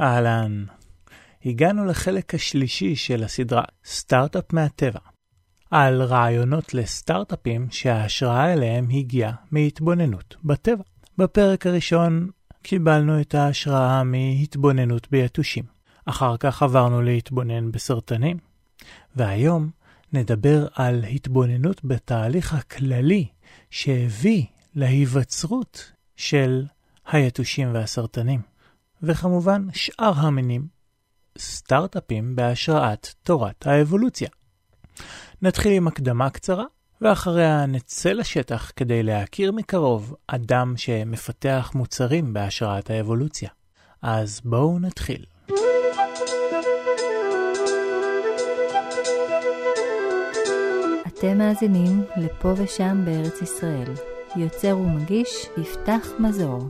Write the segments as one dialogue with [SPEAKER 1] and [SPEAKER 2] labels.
[SPEAKER 1] אהלן. הגענו לחלק השלישי של הסדרה סטארט-אפ מהטבע, על רעיונות לסטארט-אפים שההשראה אליהם הגיעה מהתבוננות בטבע. בפרק הראשון קיבלנו את ההשראה מהתבוננות ביתושים. אחר כך עברנו להתבונן בסרטנים, והיום נדבר על התבוננות בתהליך הכללי שהביא להיווצרות של היתושים והסרטנים, וכמובן שאר המינים, סטארט-אפים בהשראת תורת האבולוציה. נתחיל עם הקדמה קצרה, ואחריה נצא לשטח כדי להכיר מקרוב אדם שמפתח מוצרים בהשראת האבולוציה. אז בואו נתחיל.
[SPEAKER 2] אתם מאזינים לפה ושם בארץ ישראל. יוצר ומגיש יפתח מזור.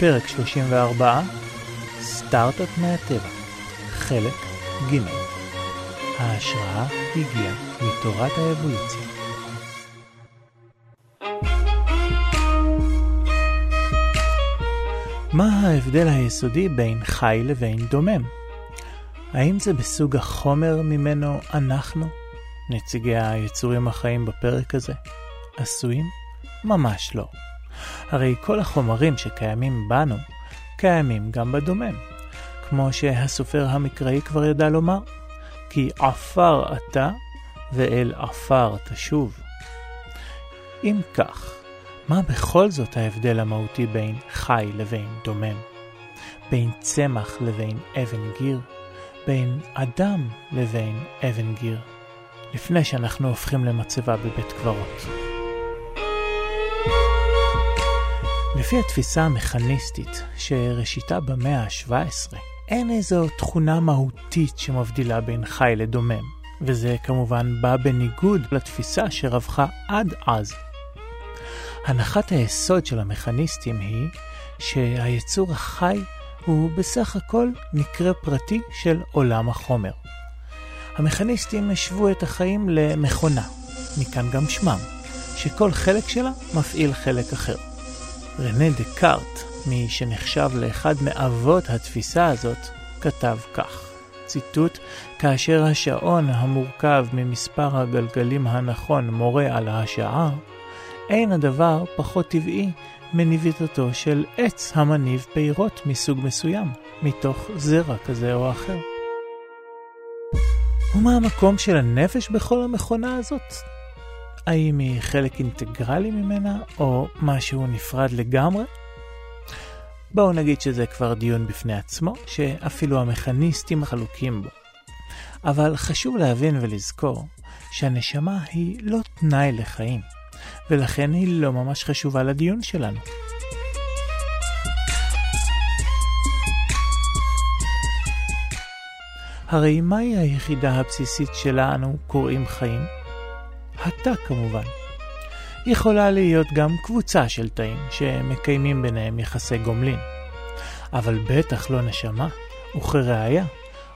[SPEAKER 1] פרק 34, סטארט-אפ מהטבע, חלק ג' ההשראה הגיעה מתורת האבולוציה. מה ההבדל היסודי בין חי לבין דומם? האם זה בסוג החומר ממנו אנחנו, נציגי היצורים החיים בפרק הזה, עשויים? ממש לא. הרי כל החומרים שקיימים בנו, קיימים גם בדומם, כמו שהסופר המקראי כבר ידע לומר, כי עפר אתה ואל עפר תשוב. אם כך, מה בכל זאת ההבדל המהותי בין חי לבין דומם? בין צמח לבין אבן גיר? בין אדם לבין אבן גיר? לפני שאנחנו הופכים למצבה בבית קברות. לפי התפיסה המכניסטית, שראשיתה במאה ה-17, אין איזו תכונה מהותית שמבדילה בין חי לדומם, וזה כמובן בא בניגוד לתפיסה שרווחה עד אז. הנחת היסוד של המכניסטים היא שהיצור החי הוא בסך הכל מקרה פרטי של עולם החומר. המכניסטים השוו את החיים למכונה, מכאן גם שמם, שכל חלק שלה מפעיל חלק אחר. רנה דקארט, מי שנחשב לאחד מאבות התפיסה הזאת, כתב כך, ציטוט, כאשר השעון המורכב ממספר הגלגלים הנכון מורה על השעה, אין הדבר פחות טבעי מניביתתו של עץ המניב פירות מסוג מסוים, מתוך זרע כזה או אחר. ומה המקום של הנפש בכל המכונה הזאת? האם היא חלק אינטגרלי ממנה, או משהו נפרד לגמרי? בואו נגיד שזה כבר דיון בפני עצמו, שאפילו המכניסטים חלוקים בו. אבל חשוב להבין ולזכור שהנשמה היא לא תנאי לחיים, ולכן היא לא ממש חשובה לדיון שלנו. הרי מהי היחידה הבסיסית שלה אנו קוראים חיים? התא כמובן. יכולה להיות גם קבוצה של תאים שמקיימים ביניהם יחסי גומלין. אבל בטח לא נשמה, וכראיה,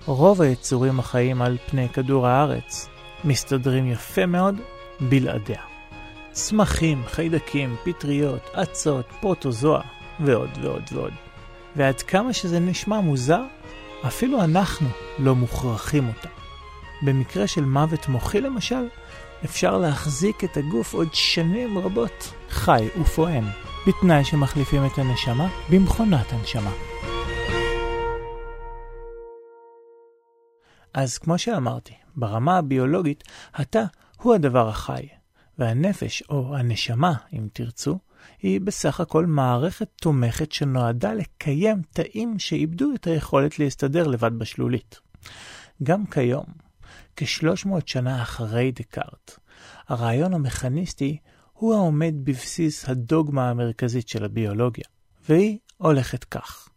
[SPEAKER 1] רוב היצורים החיים על פני כדור הארץ מסתדרים יפה מאוד בלעדיה. צמחים, חיידקים, פטריות, אצות, פרוטוזואה ועוד ועוד ועוד. ועד כמה שזה נשמע מוזר, אפילו אנחנו לא מוכרחים אותה. במקרה של מוות מוחי למשל, אפשר להחזיק את הגוף עוד שנים רבות חי ופועם, בתנאי שמחליפים את הנשמה במכונת הנשמה. אז כמו שאמרתי, ברמה הביולוגית, התא הוא הדבר החי, והנפש, או הנשמה, אם תרצו, היא בסך הכל מערכת תומכת שנועדה לקיים תאים שאיבדו את היכולת להסתדר לבד בשלולית. גם כיום, כ-300 שנה אחרי דקארט, הרעיון המכניסטי הוא העומד בבסיס הדוגמה המרכזית של הביולוגיה, והיא הולכת כך.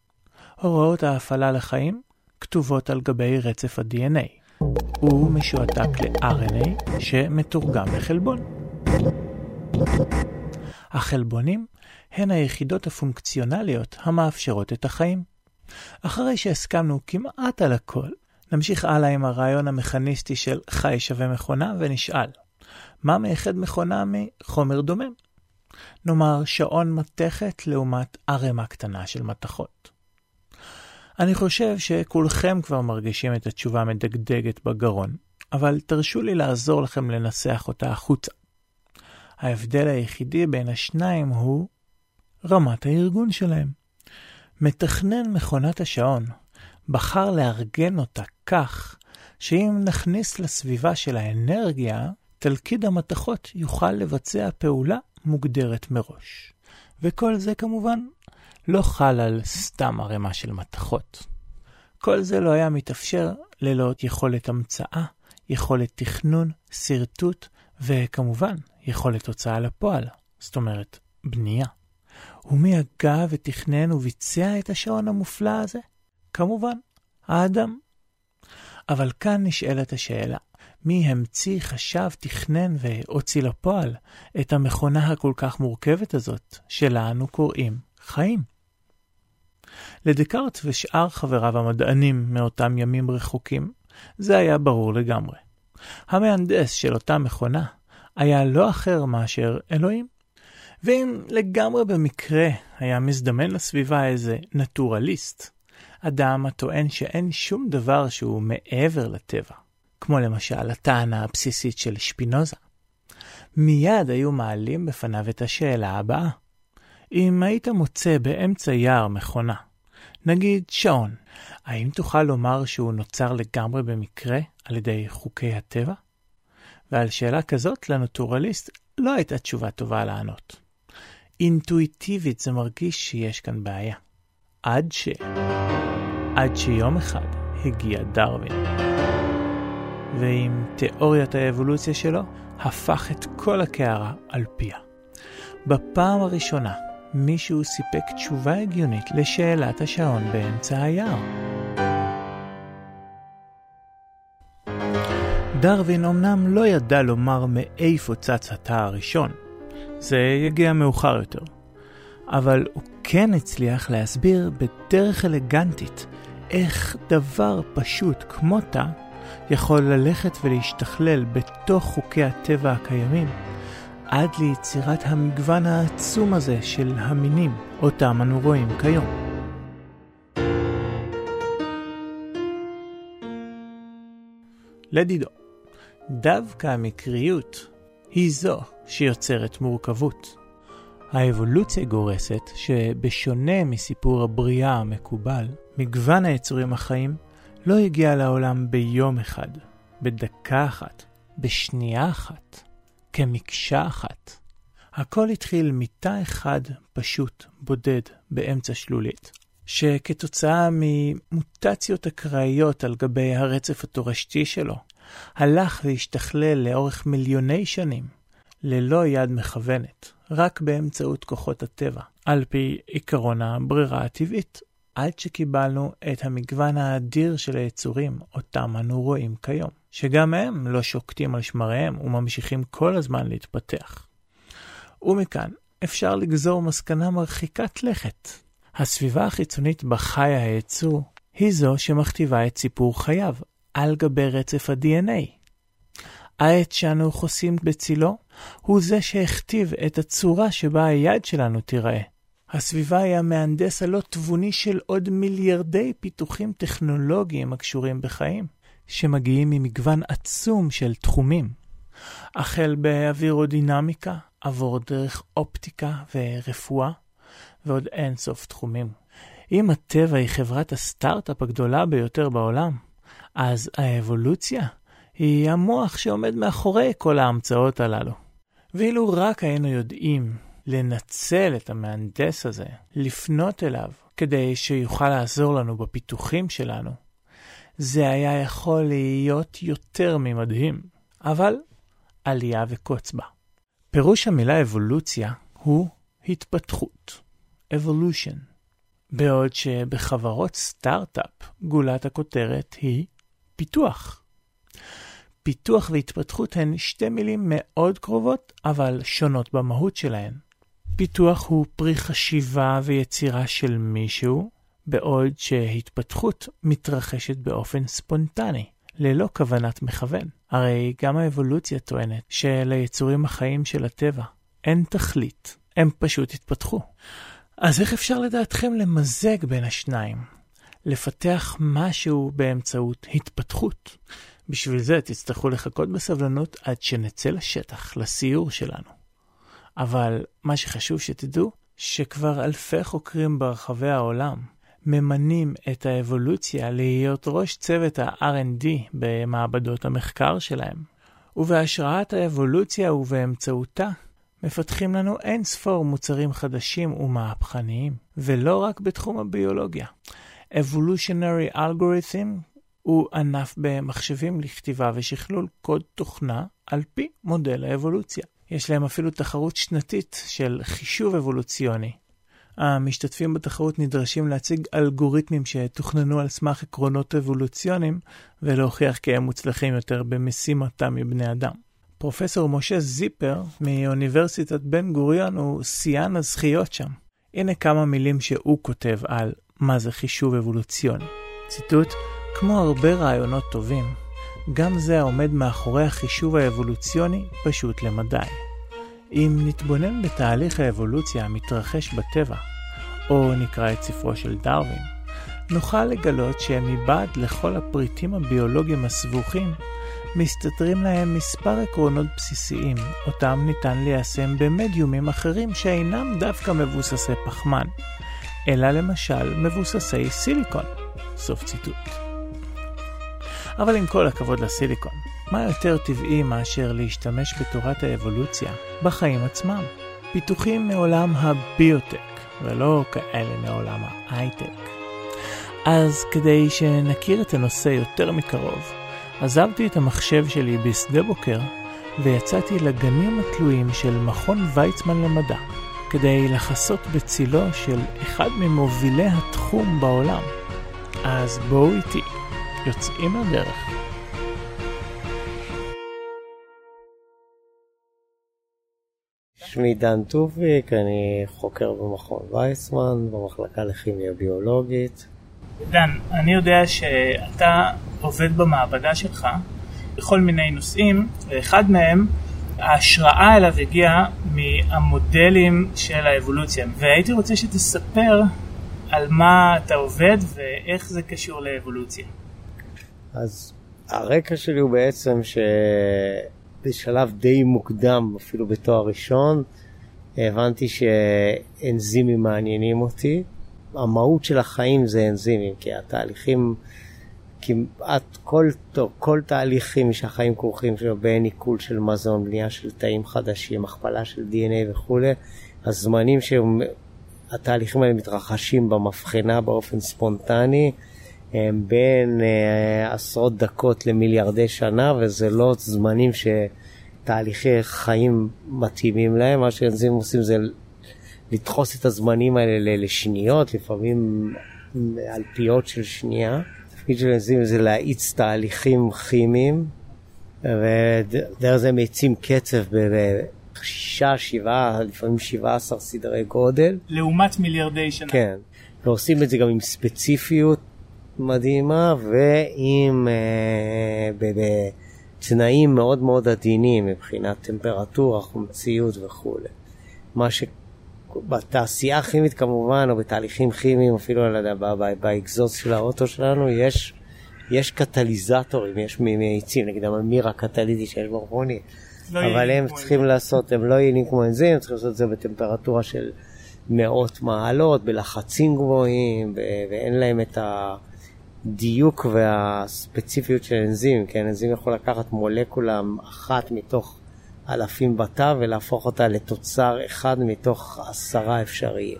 [SPEAKER 1] הוראות ההפעלה לחיים כתובות על גבי רצף ה-DNA. הוא משועתק ל-RNA שמתורגם לחלבון. החלבונים הן היחידות הפונקציונליות המאפשרות את החיים. אחרי שהסכמנו כמעט על הכל, נמשיך הלאה עם הרעיון המכניסטי של חי שווה מכונה ונשאל, מה מייחד מכונה מחומר דומם? נאמר שעון מתכת לעומת ערימה קטנה של מתכות. אני חושב שכולכם כבר מרגישים את התשובה המדגדגת בגרון, אבל תרשו לי לעזור לכם לנסח אותה החוצה. ההבדל היחידי בין השניים הוא רמת הארגון שלהם. מתכנן מכונת השעון בחר לארגן אותה כך שאם נכניס לסביבה של האנרגיה, תלכיד המתכות יוכל לבצע פעולה מוגדרת מראש. וכל זה כמובן לא חל על סתם ערימה של מתכות. כל זה לא היה מתאפשר ללא יכולת המצאה, יכולת תכנון, שרטוט, וכמובן, יכולת הוצאה לפועל, זאת אומרת, בנייה. ומי הגה ותכנן וביצע את השעון המופלא הזה? כמובן, האדם. אבל כאן נשאלת השאלה, מי המציא, חשב, תכנן והוציא לפועל את המכונה הכל כך מורכבת הזאת, שלה אנו קוראים חיים? לדקארט ושאר חבריו המדענים מאותם ימים רחוקים, זה היה ברור לגמרי. המהנדס של אותה מכונה היה לא אחר מאשר אלוהים. ואם לגמרי במקרה היה מזדמן לסביבה איזה נטורליסט, אדם הטוען שאין שום דבר שהוא מעבר לטבע, כמו למשל הטענה הבסיסית של שפינוזה, מיד היו מעלים בפניו את השאלה הבאה: אם היית מוצא באמצע יער מכונה, נגיד שעון, האם תוכל לומר שהוא נוצר לגמרי במקרה על ידי חוקי הטבע? ועל שאלה כזאת לנטורליסט לא הייתה תשובה טובה לענות. אינטואיטיבית זה מרגיש שיש כאן בעיה. עד ש... עד שיום אחד הגיע דרווין. ועם תיאוריית האבולוציה שלו, הפך את כל הקערה על פיה. בפעם הראשונה, מישהו סיפק תשובה הגיונית לשאלת השעון באמצע היער. דרווין אמנם לא ידע לומר מאיפה צץ התא הראשון, זה יגיע מאוחר יותר, אבל הוא כן הצליח להסביר בדרך אלגנטית איך דבר פשוט כמו תא יכול ללכת ולהשתכלל בתוך חוקי הטבע הקיימים, עד ליצירת המגוון העצום הזה של המינים אותם אנו רואים כיום. לדידו, דווקא המקריות היא זו שיוצרת מורכבות. האבולוציה גורסת שבשונה מסיפור הבריאה המקובל, מגוון היצורים החיים לא הגיע לעולם ביום אחד, בדקה אחת, בשנייה אחת, כמקשה אחת. הכל התחיל מתא אחד פשוט, בודד, באמצע שלולית, שכתוצאה ממוטציות אקראיות על גבי הרצף התורשתי שלו, הלך והשתכלל לאורך מיליוני שנים, ללא יד מכוונת, רק באמצעות כוחות הטבע, על פי עקרון הברירה הטבעית, עד שקיבלנו את המגוון האדיר של היצורים אותם אנו רואים כיום, שגם הם לא שוקטים על שמריהם וממשיכים כל הזמן להתפתח. ומכאן אפשר לגזור מסקנה מרחיקת לכת. הסביבה החיצונית בה חי היצור היא זו שמכתיבה את סיפור חייו על גבי רצף ה-DNA. העץ שאנו חוסים בצילו הוא זה שהכתיב את הצורה שבה היד שלנו תיראה. הסביבה היא המהנדס הלא תבוני של עוד מיליארדי פיתוחים טכנולוגיים הקשורים בחיים, שמגיעים ממגוון עצום של תחומים. החל באווירודינמיקה, עבור דרך אופטיקה ורפואה, ועוד אינסוף תחומים. אם הטבע היא חברת הסטארט-אפ הגדולה ביותר בעולם, אז האבולוציה היא המוח שעומד מאחורי כל ההמצאות הללו. ואילו רק היינו יודעים לנצל את המהנדס הזה, לפנות אליו, כדי שיוכל לעזור לנו בפיתוחים שלנו, זה היה יכול להיות יותר ממדהים, אבל עלייה וקוץ בה. פירוש המילה אבולוציה הוא התפתחות, evolution, בעוד שבחברות סטארט-אפ גולת הכותרת היא פיתוח. פיתוח והתפתחות הן שתי מילים מאוד קרובות, אבל שונות במהות שלהן. פיתוח הוא פרי חשיבה ויצירה של מישהו, בעוד שהתפתחות מתרחשת באופן ספונטני, ללא כוונת מכוון. הרי גם האבולוציה טוענת שליצורים החיים של הטבע אין תכלית, הם פשוט התפתחו. אז איך אפשר לדעתכם למזג בין השניים? לפתח משהו באמצעות התפתחות. בשביל זה תצטרכו לחכות בסבלנות עד שנצא לשטח, לסיור שלנו. אבל מה שחשוב שתדעו, שכבר אלפי חוקרים ברחבי העולם ממנים את האבולוציה להיות ראש צוות ה-R&D במעבדות המחקר שלהם. ובהשראת האבולוציה ובאמצעותה מפתחים לנו אין ספור מוצרים חדשים ומהפכניים, ולא רק בתחום הביולוגיה. Evolutionary Algorithm הוא ענף במחשבים לכתיבה ושכלול קוד תוכנה על פי מודל האבולוציה. יש להם אפילו תחרות שנתית של חישוב אבולוציוני. המשתתפים בתחרות נדרשים להציג אלגוריתמים שתוכננו על סמך עקרונות אבולוציוניים ולהוכיח כי הם מוצלחים יותר במשימתם מבני אדם. פרופסור משה זיפר מאוניברסיטת בן גוריון הוא שיאן הזכיות שם. הנה כמה מילים שהוא כותב על מה זה חישוב אבולוציוני. ציטוט: כמו הרבה רעיונות טובים, גם זה העומד מאחורי החישוב האבולוציוני פשוט למדי. אם נתבונן בתהליך האבולוציה המתרחש בטבע, או נקרא את ספרו של דרווין, נוכל לגלות שמבעד לכל הפריטים הביולוגיים הסבוכים, מסתתרים להם מספר עקרונות בסיסיים, אותם ניתן ליישם במדיומים אחרים שאינם דווקא מבוססי פחמן, אלא למשל מבוססי סיליקון. סוף ציטוט. אבל עם כל הכבוד לסיליקון, מה יותר טבעי מאשר להשתמש בתורת האבולוציה בחיים עצמם? פיתוחים מעולם הביוטק, ולא כאלה מעולם ההייטק. אז כדי שנכיר את הנושא יותר מקרוב, עזבתי את המחשב שלי בשדה בוקר ויצאתי לגנים התלויים של מכון ויצמן למדע, כדי לחסות בצילו של אחד ממובילי התחום בעולם. אז בואו איתי. יוצאים לדרך.
[SPEAKER 3] שמי דן טוביק, אני חוקר במכון וייסמן, במחלקה לכימיה ביולוגית.
[SPEAKER 1] דן, אני יודע שאתה עובד במעבדה שלך בכל מיני נושאים, ואחד מהם, ההשראה אליו הגיעה מהמודלים של האבולוציה. והייתי רוצה שתספר על מה אתה עובד ואיך זה קשור לאבולוציה.
[SPEAKER 3] אז הרקע שלי הוא בעצם שבשלב די מוקדם, אפילו בתואר ראשון, הבנתי שאנזימים מעניינים אותי. המהות של החיים זה אנזימים, כי התהליכים, כמעט כל, כל תהליכים שהחיים כרוכים שלו, בין עיכול של מזון, בנייה של תאים חדשים, הכפלה של DNA וכולי, הזמנים שהתהליכים האלה מתרחשים במבחנה באופן ספונטני, בין uh, עשרות דקות למיליארדי שנה, וזה לא זמנים שתהליכי חיים מתאימים להם. מה שאנזימים עושים זה לדחוס את הזמנים האלה לשניות, לפעמים אלפיות של שנייה. התפקיד של אנזימים זה להאיץ תהליכים כימיים, ודרך זה מאיצים קצב בשישה, שבעה, לפעמים שבעה עשר סדרי גודל.
[SPEAKER 1] לעומת מיליארדי שנה.
[SPEAKER 3] כן, ועושים את זה גם עם ספציפיות מדהימה ועם אה, בתנאים מאוד מאוד עדינים מבחינת טמפרטורה, חומציות וכולי. מה שבתעשייה הכימית כמובן, או בתהליכים כימיים, אפילו על באקזוז של האוטו שלנו, יש, יש קטליזטורים, יש מאיצים, נגיד הממיר הקטליטי שיש ברבוני, לא אבל הם צריכים זה. לעשות, הם לא יעילים כמו אנזים, הם צריכים לעשות את זה בטמפרטורה של מאות מעלות, בלחצים גבוהים, ואין להם את ה... הדיוק והספציפיות של אנזים, כן, אנזים יכול לקחת מולקולה אחת מתוך אלפים בתא ולהפוך אותה לתוצר אחד מתוך עשרה אפשריים.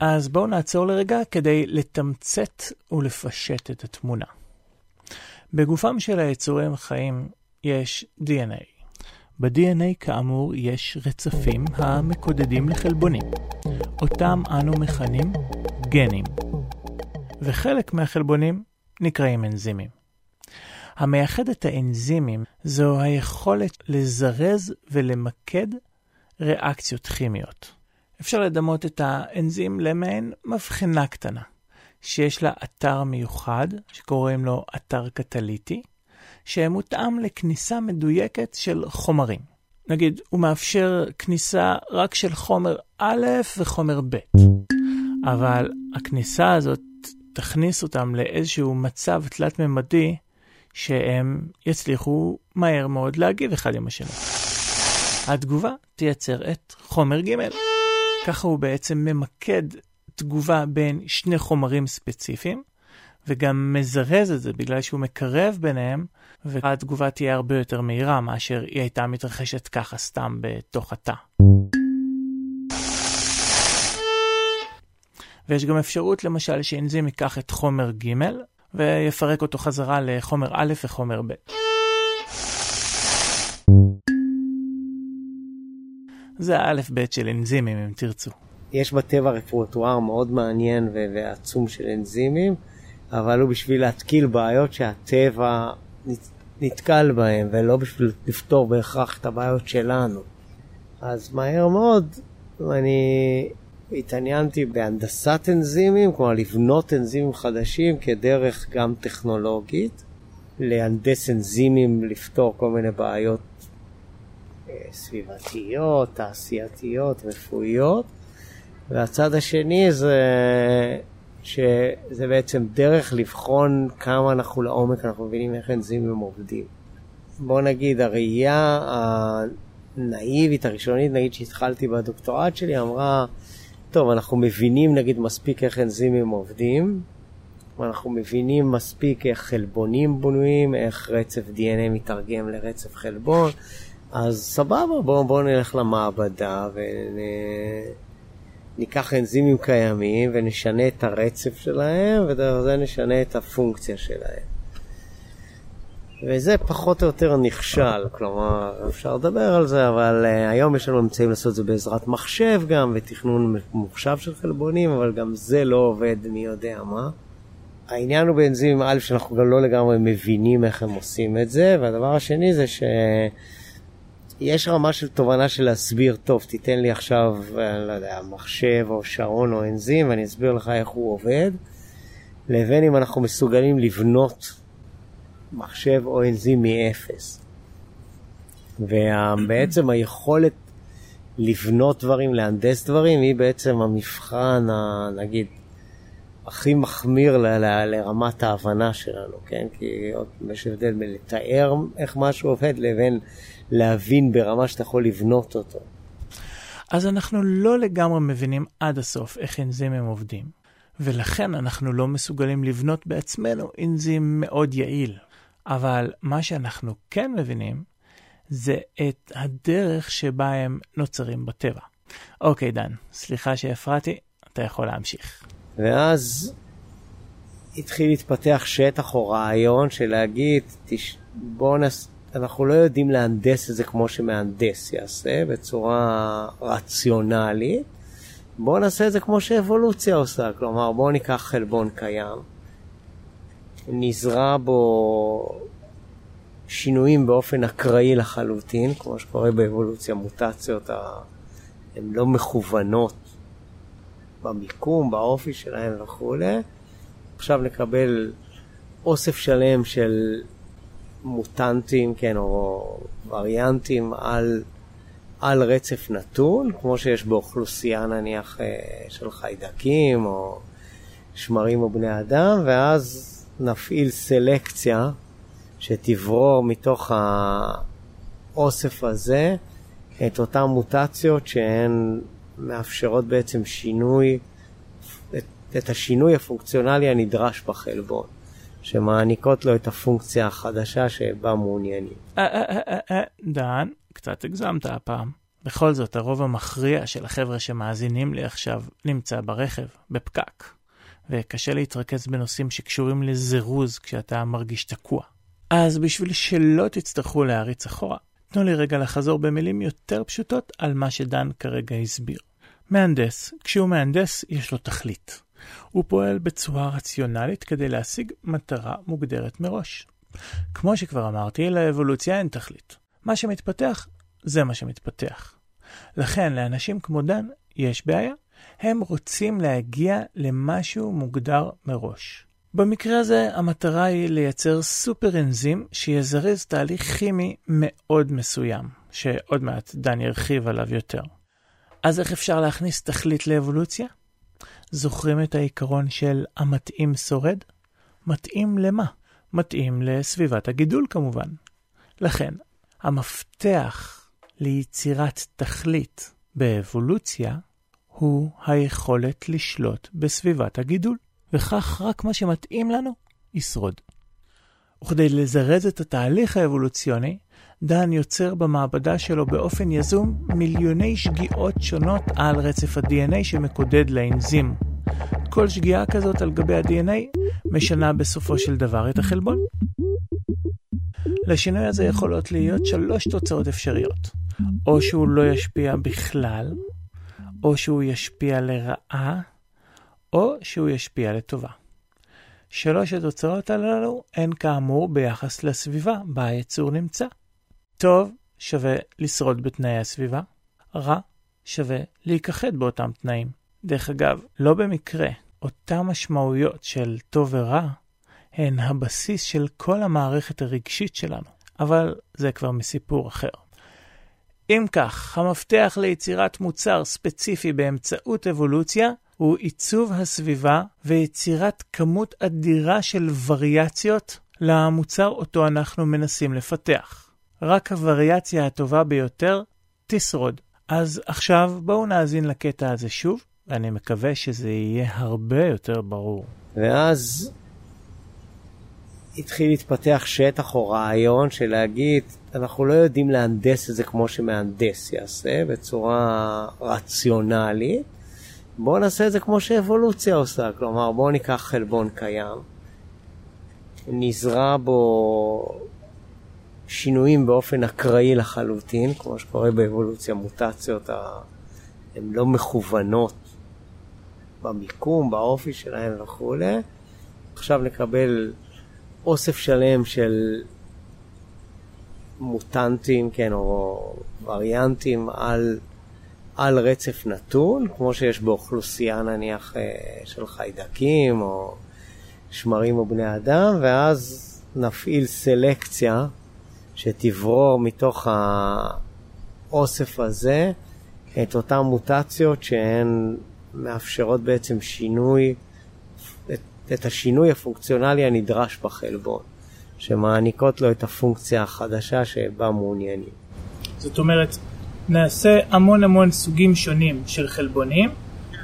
[SPEAKER 1] אז בואו נעצור לרגע כדי לתמצת ולפשט את התמונה. בגופם של היצורים החיים יש DNA. ב-DNA כאמור יש רצפים המקודדים לחלבונים, אותם אנו מכנים גנים. וחלק מהחלבונים נקראים אנזימים. המייחד את האנזימים זו היכולת לזרז ולמקד ריאקציות כימיות. אפשר לדמות את האנזים למעין מבחנה קטנה, שיש לה אתר מיוחד שקוראים לו אתר קטליטי, שמותאם לכניסה מדויקת של חומרים. נגיד, הוא מאפשר כניסה רק של חומר א' וחומר ב', אבל הכניסה הזאת תכניס אותם לאיזשהו מצב תלת-ממדי שהם יצליחו מהר מאוד להגיב אחד עם השני. התגובה תייצר את חומר ג'. ככה הוא בעצם ממקד תגובה בין שני חומרים ספציפיים, וגם מזרז את זה בגלל שהוא מקרב ביניהם, והתגובה תהיה הרבה יותר מהירה מאשר היא הייתה מתרחשת ככה סתם בתוך התא. ויש גם אפשרות למשל שאנזים ייקח את חומר ג' ויפרק אותו חזרה לחומר א' וחומר ב'. זה האלף-בית של אנזימים אם תרצו.
[SPEAKER 3] יש בטבע רפרוטואר מאוד מעניין ועצום של אנזימים, אבל הוא בשביל להתקיל בעיות שהטבע נתקל בהן, ולא בשביל לפתור בהכרח את הבעיות שלנו. אז מהר מאוד אני התעניינתי בהנדסת אנזימים, כלומר לבנות אנזימים חדשים כדרך גם טכנולוגית, להנדס אנזימים לפתור כל מיני בעיות אה, סביבתיות, תעשייתיות, רפואיות. והצד השני זה שזה בעצם דרך לבחון כמה אנחנו לעומק, אנחנו מבינים איך אנזימים עובדים. בוא נגיד, הראייה הנאיבית הראשונית, נגיד שהתחלתי בדוקטורט שלי, אמרה, טוב, אנחנו מבינים נגיד מספיק איך אנזימים עובדים, ואנחנו מבינים מספיק איך חלבונים בנויים, איך רצף DNA מתרגם לרצף חלבון, אז סבבה, בואו בוא נלך למעבדה וניקח אנזימים קיימים ונשנה את הרצף שלהם, ודרך נשנה את הפונקציה שלהם. וזה פחות או יותר נכשל, כלומר, אפשר לדבר על זה, אבל uh, היום יש לנו אמצעים לעשות את זה בעזרת מחשב גם, ותכנון מוחשב של חלבונים, אבל גם זה לא עובד מי יודע מה. העניין הוא באנזימים, א', שאנחנו גם לא לגמרי מבינים איך הם עושים את זה, והדבר השני זה שיש רמה של תובנה של להסביר, טוב, תיתן לי עכשיו, אני לא יודע, מחשב או שעון או אנזים, ואני אסביר לך איך הוא עובד, לבין אם אנחנו מסוגלים לבנות מחשב או אנזים מאפס. ובעצם היכולת לבנות דברים, להנדס דברים, היא בעצם המבחן, נגיד, הכי מחמיר ל- ל- לרמת ההבנה שלנו, כן? כי יש הבדל בין לתאר איך משהו עובד לבין להבין ברמה שאתה יכול לבנות אותו.
[SPEAKER 1] אז אנחנו לא לגמרי מבינים עד הסוף איך אנזימים עובדים, ולכן אנחנו לא מסוגלים לבנות בעצמנו אנזים מאוד יעיל. אבל מה שאנחנו כן מבינים זה את הדרך שבה הם נוצרים בטבע. אוקיי, דן, סליחה שהפרעתי, אתה יכול להמשיך.
[SPEAKER 3] ואז התחיל להתפתח שטח או רעיון של להגיד, תש... בואו נס... אנחנו לא יודעים להנדס את זה כמו שמהנדס יעשה, בצורה רציונלית. בואו נעשה את זה כמו שאבולוציה עושה, כלומר בואו ניקח חלבון קיים, נזרע בו שינויים באופן אקראי לחלוטין, כמו שקורה באבולוציה, מוטציות הן לא מכוונות במיקום, באופי שלהם וכולי. עכשיו נקבל אוסף שלם של מוטנטים, כן, או וריאנטים על, על רצף נתון, כמו שיש באוכלוסייה נניח אה, של חיידקים או שמרים או בני אדם, ואז נפעיל סלקציה שתברור מתוך האוסף הזה את אותן מוטציות שהן מאפשרות בעצם שינוי, את, את השינוי הפונקציונלי הנדרש בחלבון, שמעניקות לו את הפונקציה החדשה שבה מעוניינים.
[SPEAKER 1] אה, אה, אה, דן, קצת הגזמת הפעם. בכל זאת, הרוב המכריע של החבר'ה שמאזינים לי עכשיו נמצא ברכב, בפקק. וקשה להתרכז בנושאים שקשורים לזירוז כשאתה מרגיש תקוע. אז בשביל שלא תצטרכו להריץ אחורה, תנו לי רגע לחזור במילים יותר פשוטות על מה שדן כרגע הסביר. מהנדס, כשהוא מהנדס, יש לו תכלית. הוא פועל בצורה רציונלית כדי להשיג מטרה מוגדרת מראש. כמו שכבר אמרתי, לאבולוציה אין תכלית. מה שמתפתח, זה מה שמתפתח. לכן, לאנשים כמו דן, יש בעיה. הם רוצים להגיע למשהו מוגדר מראש. במקרה הזה המטרה היא לייצר סופר אנזים שיזרז תהליך כימי מאוד מסוים, שעוד מעט דן ירחיב עליו יותר. אז איך אפשר להכניס תכלית לאבולוציה? זוכרים את העיקרון של המתאים שורד? מתאים למה? מתאים לסביבת הגידול כמובן. לכן, המפתח ליצירת תכלית באבולוציה הוא היכולת לשלוט בסביבת הגידול, וכך רק מה שמתאים לנו ישרוד. וכדי לזרז את התהליך האבולוציוני, דן יוצר במעבדה שלו באופן יזום מיליוני שגיאות שונות על רצף ה-DNA שמקודד לאנזים. כל שגיאה כזאת על גבי ה-DNA משנה בסופו של דבר את החלבון. לשינוי הזה יכולות להיות שלוש תוצאות אפשריות. או שהוא לא ישפיע בכלל, או שהוא ישפיע לרעה, או שהוא ישפיע לטובה. שלוש התוצאות הללו הן כאמור ביחס לסביבה בה היצור נמצא. טוב שווה לשרוד בתנאי הסביבה, רע שווה להיכחד באותם תנאים. דרך אגב, לא במקרה, אותן משמעויות של טוב ורע הן הבסיס של כל המערכת הרגשית שלנו, אבל זה כבר מסיפור אחר. אם כך, המפתח ליצירת מוצר ספציפי באמצעות אבולוציה הוא עיצוב הסביבה ויצירת כמות אדירה של וריאציות למוצר אותו אנחנו מנסים לפתח. רק הווריאציה הטובה ביותר תשרוד. אז עכשיו בואו נאזין לקטע הזה שוב, ואני מקווה שזה יהיה הרבה יותר ברור.
[SPEAKER 3] ואז התחיל להתפתח שטח או רעיון של להגיד, אנחנו לא יודעים להנדס את זה כמו שמהנדס יעשה, בצורה רציונלית. בואו נעשה את זה כמו שאבולוציה עושה, כלומר בואו ניקח חלבון קיים, נזרע בו שינויים באופן אקראי לחלוטין, כמו שקורה באבולוציה, מוטציות הן לא מכוונות במיקום, באופי שלהן וכולי. עכשיו נקבל אוסף שלם של מוטנטים, כן, או וריאנטים על, על רצף נתון, כמו שיש באוכלוסייה נניח אה, של חיידקים או שמרים או בני אדם, ואז נפעיל סלקציה שתברור מתוך האוסף הזה את אותן מוטציות שהן מאפשרות בעצם שינוי, את, השינוי הפונקציונלי הנדרש בחלבון, שמעניקות לו את הפונקציה החדשה שבה מעוניינים.
[SPEAKER 1] זאת אומרת, נעשה המון המון סוגים שונים של חלבונים,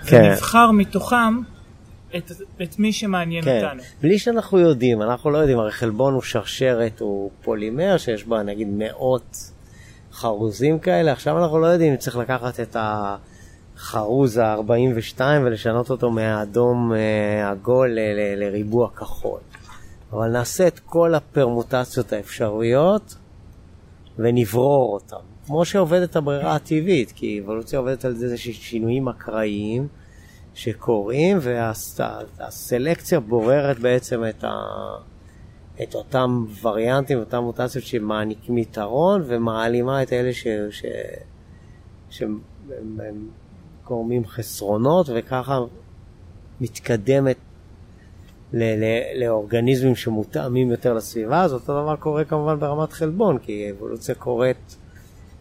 [SPEAKER 1] כן. ונבחר מתוכם את, את מי שמעניין כן. אותנו.
[SPEAKER 3] בלי שאנחנו יודעים, אנחנו לא יודעים, הרי חלבון הוא שרשרת, הוא פולימר שיש בה נגיד מאות חרוזים כאלה, עכשיו אנחנו לא יודעים אם צריך לקחת את החרוז ה-42 ולשנות אותו מהאדום אה, עגול לריבוע כחול. אבל נעשה את כל הפרמוטציות האפשריות ונברור אותן. כמו שעובדת הברירה הטבעית, כי אבולוציה עובדת על זה שינויים אקראיים. שקורים, והסלקציה בוררת בעצם את, ה, את אותם וריאנטים, אותם מוטציות שמעניקים יתרון, ומעלימה את אלה ש, ש, שהם גורמים חסרונות, וככה מתקדמת ל, ל, לאורגניזמים שמותאמים יותר לסביבה, אז אותו דבר קורה כמובן ברמת חלבון, כי אבולוציה קורית,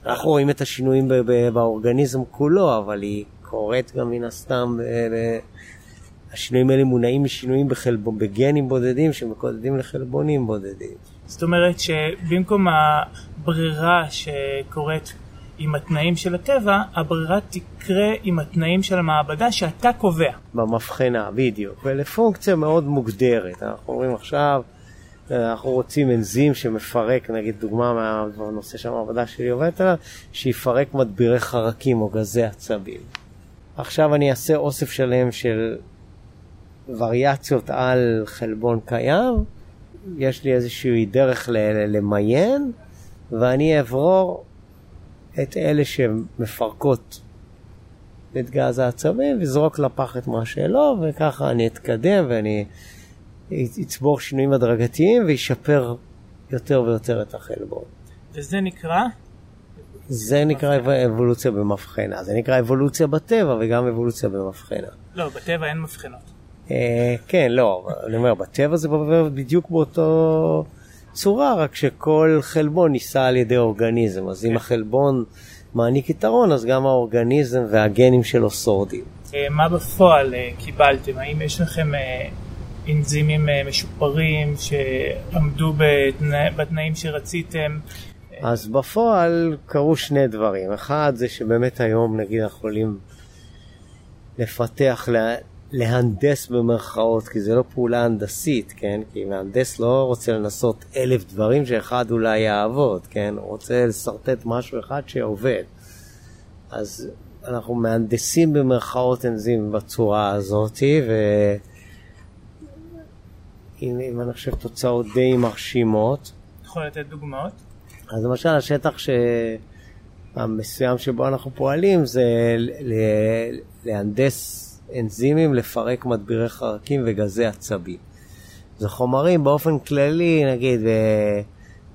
[SPEAKER 3] אנחנו רואים את השינויים באורגניזם כולו, אבל היא קורית גם מן הסתם, אה, השינויים האלה מונעים משינויים בחלבון, בגנים בודדים שמקודדים לחלבונים בודדים.
[SPEAKER 1] זאת אומרת שבמקום הברירה שקורית עם התנאים של הטבע, הברירה תקרה עם התנאים של המעבדה שאתה קובע.
[SPEAKER 3] במבחנה, בדיוק. ולפונקציה מאוד מוגדרת. אנחנו אומרים עכשיו, אנחנו רוצים אנזים שמפרק, נגיד דוגמה מהנושא שהמעבדה שלי עובדת עליו, שיפרק מדבירי חרקים או גזי עצבים. עכשיו אני אעשה אוסף שלם של וריאציות על חלבון קיים, יש לי איזושהי דרך למיין, ואני אברור את אלה שמפרקות את גז העצבים, וזרוק לפח את מה שלא, וככה אני אתקדם ואני אצבור שינויים הדרגתיים וישפר יותר ויותר את החלבון.
[SPEAKER 1] וזה נקרא?
[SPEAKER 3] זה נקרא אבולוציה במבחנה. זה נקרא אבולוציה בטבע וגם אבולוציה במבחנה.
[SPEAKER 1] לא, בטבע אין מבחנות.
[SPEAKER 3] אה, כן, לא, אני אומר, בטבע זה בדיוק באותו צורה, רק שכל חלבון נישא על ידי אורגניזם, אז אם
[SPEAKER 1] כן.
[SPEAKER 3] החלבון מעניק יתרון, אז גם האורגניזם והגנים שלו שורדים.
[SPEAKER 1] אה, מה בפועל אה, קיבלתם? האם יש לכם אה, אנזימים משופרים שעמדו בתנא- בתנאים שרציתם?
[SPEAKER 3] אז בפועל קרו שני דברים. אחד זה שבאמת היום נגיד אנחנו יכולים לפתח, להנדס במרכאות, כי זה לא פעולה הנדסית, כן? כי מהנדס לא רוצה לנסות אלף דברים שאחד אולי יעבוד, כן? הוא רוצה לשרטט משהו אחד שעובד. אז אנחנו מהנדסים במרכאות אנזים בצורה הזאתי, ו... אם אני חושב תוצאות די מרשימות.
[SPEAKER 1] יכול לתת דוגמאות?
[SPEAKER 3] אז למשל השטח ש... המסוים שבו אנחנו פועלים זה ל... להנדס אנזימים לפרק מדבירי חרקים וגזי עצבים. זה חומרים באופן כללי, נגיד,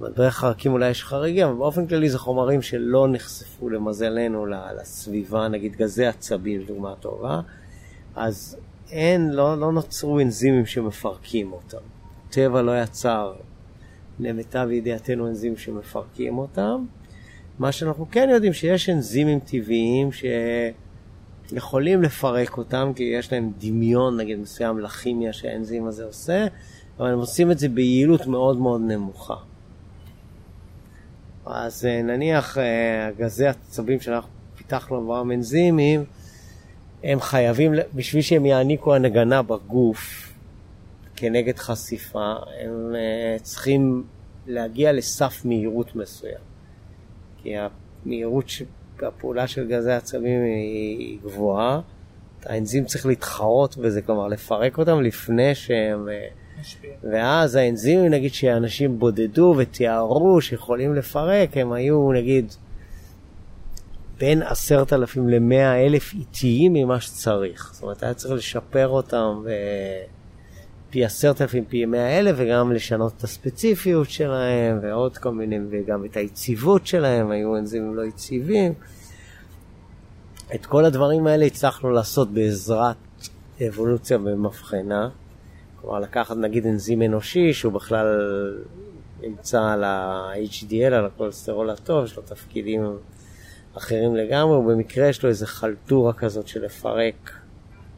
[SPEAKER 3] במדבירי חרקים אולי יש חריגים, אבל באופן כללי זה חומרים שלא נחשפו למזלנו לסביבה, נגיד גזי עצבים, דוגמה טובה, אז אין, לא, לא נוצרו אנזימים שמפרקים אותם. טבע לא יצר למיטב ידיעתנו אנזימים שמפרקים אותם. מה שאנחנו כן יודעים שיש אנזימים טבעיים שיכולים לפרק אותם, כי יש להם דמיון נגיד מסוים לכימיה שהאנזים הזה עושה, אבל הם עושים את זה ביעילות מאוד מאוד נמוכה. אז אה, נניח אה, גזי עצבים שאנחנו פיתחנו עברם אנזימים, הם חייבים, בשביל שהם יעניקו הנגנה בגוף כנגד חשיפה, הם uh, צריכים להגיע לסף מהירות מסוים. כי המהירות. הפעולה של גזי עצבים היא גבוהה, האנזים צריך להתחרות בזה, כלומר לפרק אותם לפני שהם...
[SPEAKER 1] משפיע.
[SPEAKER 3] ואז האנזימים, נגיד, שאנשים בודדו ותיארו שיכולים לפרק, הם היו, נגיד, בין עשרת אלפים למאה אלף איטיים ממה שצריך. זאת אומרת, היה צריך לשפר אותם פי עשרת אלפים, פי מאה אלף, וגם לשנות את הספציפיות שלהם, ועוד כל מיני, וגם את היציבות שלהם, היו אנזימים לא יציבים. את כל הדברים האלה הצלחנו לעשות בעזרת אבולוציה במבחנה. כלומר, לקחת נגיד אנזים אנושי, שהוא בכלל נמצא על ה-HDL, על הכולסטרול הטוב, יש לו תפקידים אחרים לגמרי, ובמקרה יש לו איזה חלטורה כזאת של לפרק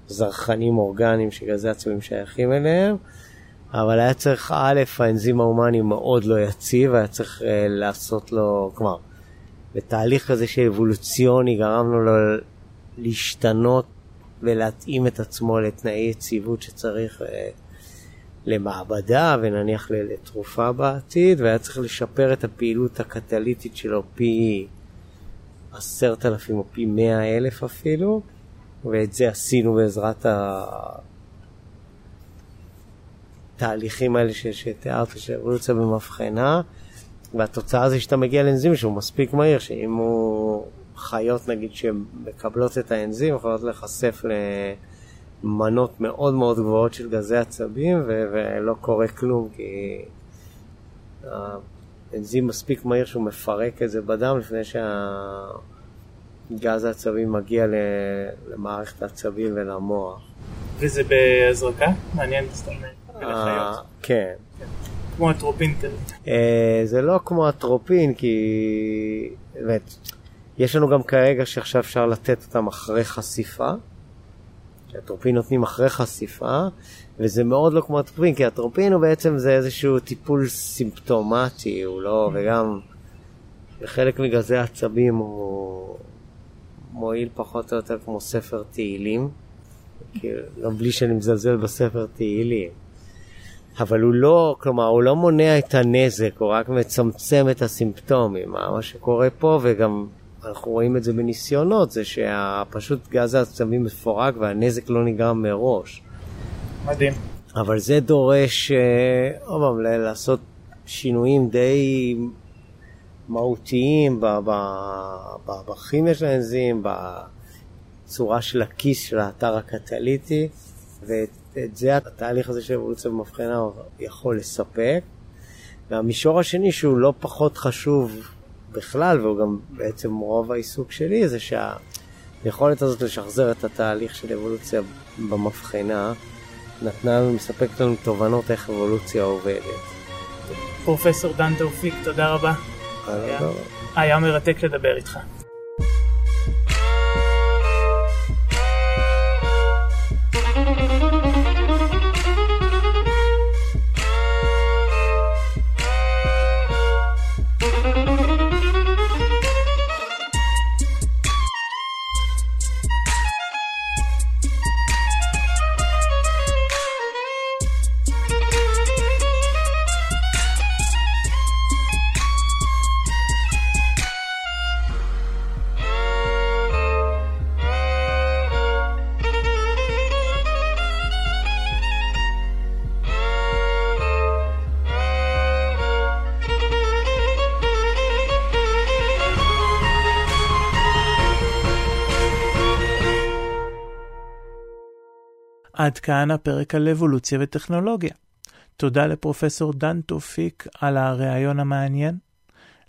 [SPEAKER 3] זרחנים אורגניים שגזי עצבים שייכים אליהם, אבל היה צריך, א', האנזים ההומני מאוד לא יציב, היה צריך uh, לעשות לו, כלומר, בתהליך כזה שאבולוציוני גרמנו לו להשתנות ולהתאים את עצמו לתנאי יציבות שצריך uh, למעבדה ונניח לתרופה בעתיד, והיה צריך לשפר את הפעילות הקטליטית שלו פי עשרת אלפים או פי מאה אלף אפילו, ואת זה עשינו בעזרת התהליכים האלה ש- שתיארת, של אבולוציה במבחנה, והתוצאה זה שאתה מגיע לאנזים שהוא מספיק מהיר, שאם הוא חיות נגיד שמקבלות את האנזים, יכולות להיחשף למנות מאוד מאוד גבוהות של גזי עצבים, ו- ולא קורה כלום, כי האנזים מספיק מהיר שהוא מפרק את זה בדם לפני שהגז העצבים מגיע למערכת העצבים ולמוח.
[SPEAKER 1] וזה בהזרקה? מעניין סתם.
[SPEAKER 3] אה. כן.
[SPEAKER 1] כמו אטרופין כזה.
[SPEAKER 3] אה, זה לא כמו הטרופין, כי... באמת, יש לנו גם כרגע שעכשיו אפשר לתת אותם אחרי חשיפה. שהטרופין נותנים אחרי חשיפה, וזה מאוד לא כמו הטרופין, כי הטרופין הוא בעצם זה איזשהו טיפול סימפטומטי, הוא לא, וגם בחלק מגזי העצבים הוא מועיל פחות או יותר כמו ספר תהילים, לא בלי שאני מזלזל בספר תהילים. אבל הוא לא, כלומר, הוא לא מונע את הנזק, הוא רק מצמצם את הסימפטומים. מה שקורה פה, וגם אנחנו רואים את זה בניסיונות, זה שפשוט גז העצבים מפורק והנזק לא נגרם מראש.
[SPEAKER 1] מדהים.
[SPEAKER 3] אבל זה דורש, אה, עוד פעם, לעשות שינויים די מהותיים בכימיה של האנזים, בצורה של הכיס של האתר הקטליטי, ואת את זה התהליך הזה של אבולוציה במבחנה יכול לספק. והמישור השני שהוא לא פחות חשוב בכלל, והוא גם בעצם רוב העיסוק שלי, זה שהיכולת הזאת לשחזר את התהליך של אבולוציה במבחנה, נתנה לנו, מספקת לנו תובנות איך אבולוציה עובדת.
[SPEAKER 1] פרופסור דן תאופיק, תודה רבה.
[SPEAKER 3] היה,
[SPEAKER 1] היה מרתק לדבר איתך. עד כאן הפרק על אבולוציה וטכנולוגיה. תודה לפרופסור דן תופיק על הריאיון המעניין,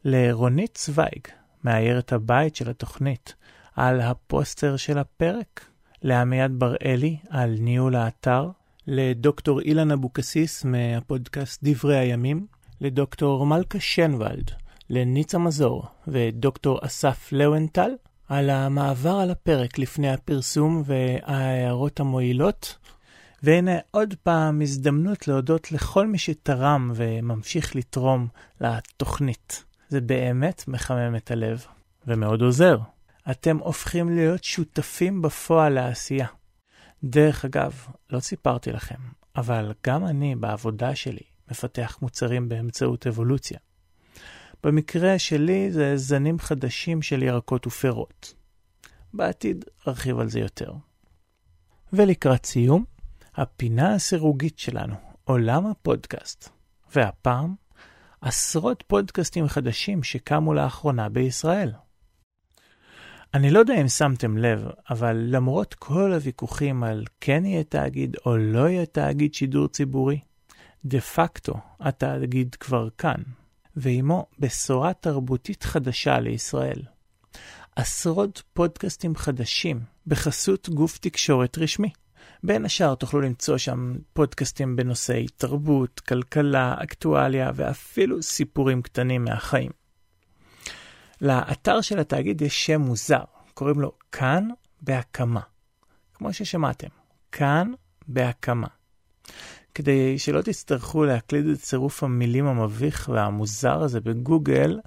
[SPEAKER 1] לרונית צוויג, מאיירת הבית של התוכנית, על הפוסטר של הפרק, לעמיעד בראלי על ניהול האתר, לדוקטור אילן אבוקסיס מהפודקאסט דברי הימים, לדוקטור מלכה שנוולד, לניצה מזור ודוקטור אסף לוונטל על המעבר על הפרק לפני הפרסום וההערות המועילות. והנה עוד פעם הזדמנות להודות לכל מי שתרם וממשיך לתרום לתוכנית. זה באמת מחמם את הלב, ומאוד עוזר. אתם הופכים להיות שותפים בפועל לעשייה. דרך אגב, לא סיפרתי לכם, אבל גם אני בעבודה שלי מפתח מוצרים באמצעות אבולוציה. במקרה שלי זה זנים חדשים של ירקות ופירות. בעתיד ארחיב על זה יותר. ולקראת סיום, הפינה הסירוגית שלנו, עולם הפודקאסט. והפעם, עשרות פודקאסטים חדשים שקמו לאחרונה בישראל. אני לא יודע אם שמתם לב, אבל למרות כל הוויכוחים על כן יהיה תאגיד או לא יהיה תאגיד שידור ציבורי, דה פקטו התאגיד כבר כאן, ועימו בשורה תרבותית חדשה לישראל. עשרות פודקאסטים חדשים בחסות גוף תקשורת רשמי. בין השאר תוכלו למצוא שם פודקאסטים בנושאי תרבות, כלכלה, אקטואליה ואפילו סיפורים קטנים מהחיים. לאתר של התאגיד יש שם מוזר, קוראים לו כאן בהקמה. כמו ששמעתם, כאן בהקמה. כדי שלא תצטרכו להקליד את צירוף המילים המביך והמוזר הזה בגוגל,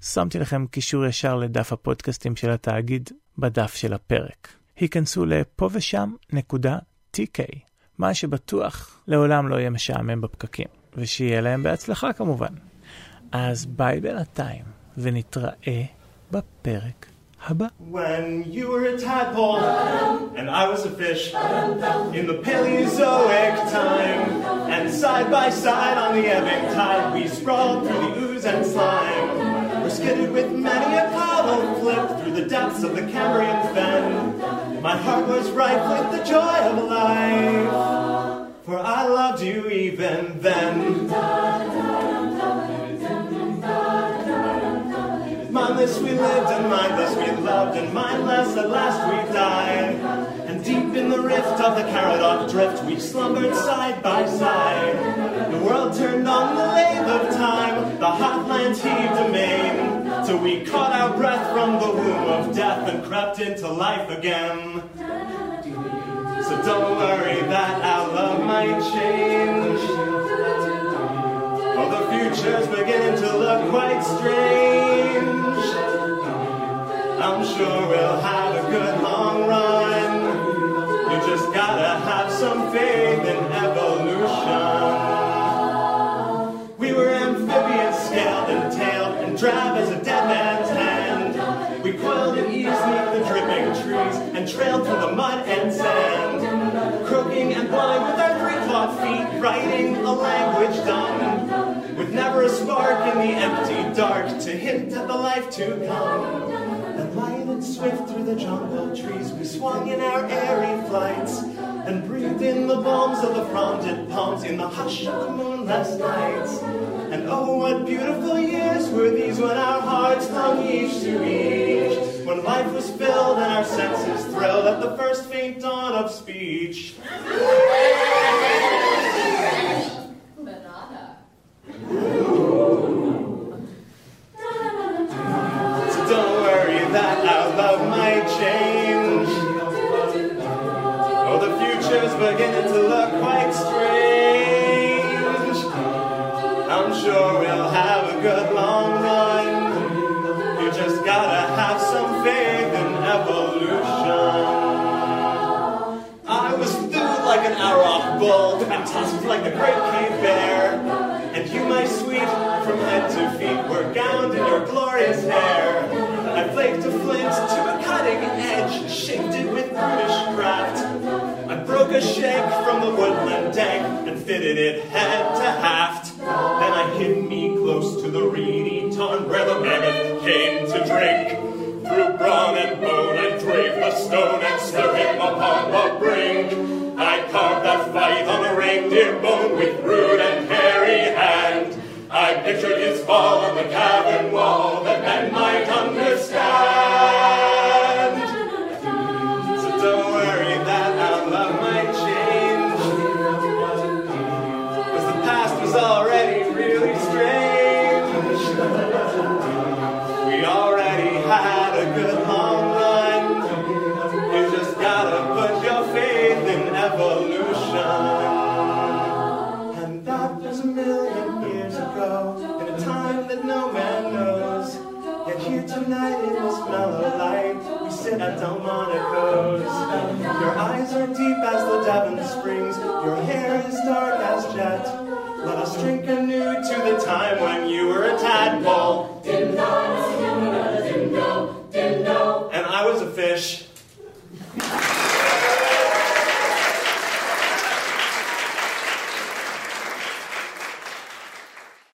[SPEAKER 1] שמתי לכם קישור ישר לדף הפודקאסטים של התאגיד בדף של הפרק. היכנסו לפה ושם נקודה TK, מה שבטוח לעולם לא יהיה משעמם בפקקים, ושיהיה להם בהצלחה כמובן. אז ביי בינתיים, ונתראה בפרק
[SPEAKER 4] When you were a tadpole and I was a fish in the Paleozoic time, and side by side on the ebbing tide, we sprawled through the ooze and slime. We skidded with many a paddle flip through the depths of the Cambrian fen. My heart was ripe with the joy of life, for I loved you even then. Mindless we lived and mindless we loved and mindless at last we died. And deep in the rift of the Caradoc drift we slumbered side by side. The world turned on the lathe of time, the hot lands heaved amain. Till we caught our breath from the womb of death and crept into life again. So don't worry that our love might change. For the future's beginning to look quite strange. I'm sure we'll have a good long run. You just gotta have some faith in evolution. We were amphibians, scaled and tailed, and drab as a dead man's hand. We coiled at ease neath the dripping trees and trailed through the mud and sand. Croaking and blind with our three-clawed feet, writing a language dumb. Never a spark in the empty dark to hint at the life to come. And light and swift through the jungle trees, we swung in our airy flights and breathed in the balms of the fronded palms in the hush of the moonless nights. And oh, what beautiful years were these when our hearts hung each to each, when life was filled and our senses thrilled at the first faint dawn of speech. Like an and tusked like the great cave bear. And you, my sweet, from head to feet, were gowned in your glorious hair. I flaked a flint to a cutting edge, shaped it with brutish craft. I broke a shank from the woodland dank and fitted it head to haft. Then I hid me close to the reedy tarn where the mammoth came to drink. Through brawn and bone I pictured his fall on the cavern wall that men might deep as the Devon Springs, your hair is